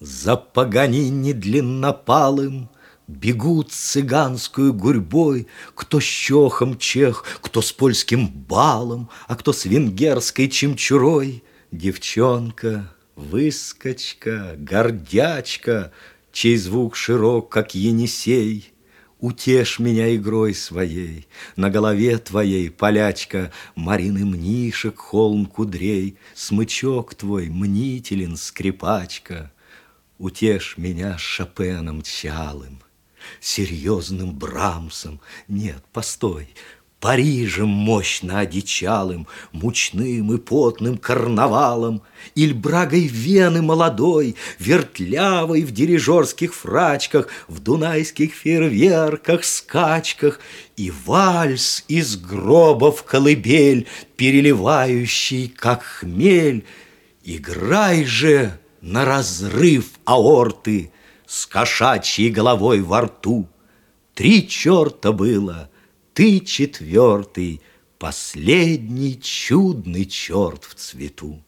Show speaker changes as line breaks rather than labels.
За Паганини длиннопалым Бегут цыганскую гурьбой, Кто с чохом чех, кто с польским балом, А кто с венгерской чемчурой. Девчонка, выскочка, гордячка, Чей звук широк, как Енисей, Утешь меня игрой своей, На голове твоей, полячка, Марины мнишек, холм кудрей, Смычок твой, мнителен, скрипачка. Утешь меня Шопеном чалым, Серьезным Брамсом. Нет, постой, Парижем мощно одичалым, Мучным и потным карнавалом, Иль брагой Вены молодой, Вертлявой в дирижерских фрачках, В дунайских фейерверках, скачках, И вальс из гроба в колыбель, Переливающий, как хмель. Играй же на разрыв аорты С кошачьей головой во рту. Три черта было — ты четвертый, последний чудный черт в цвету.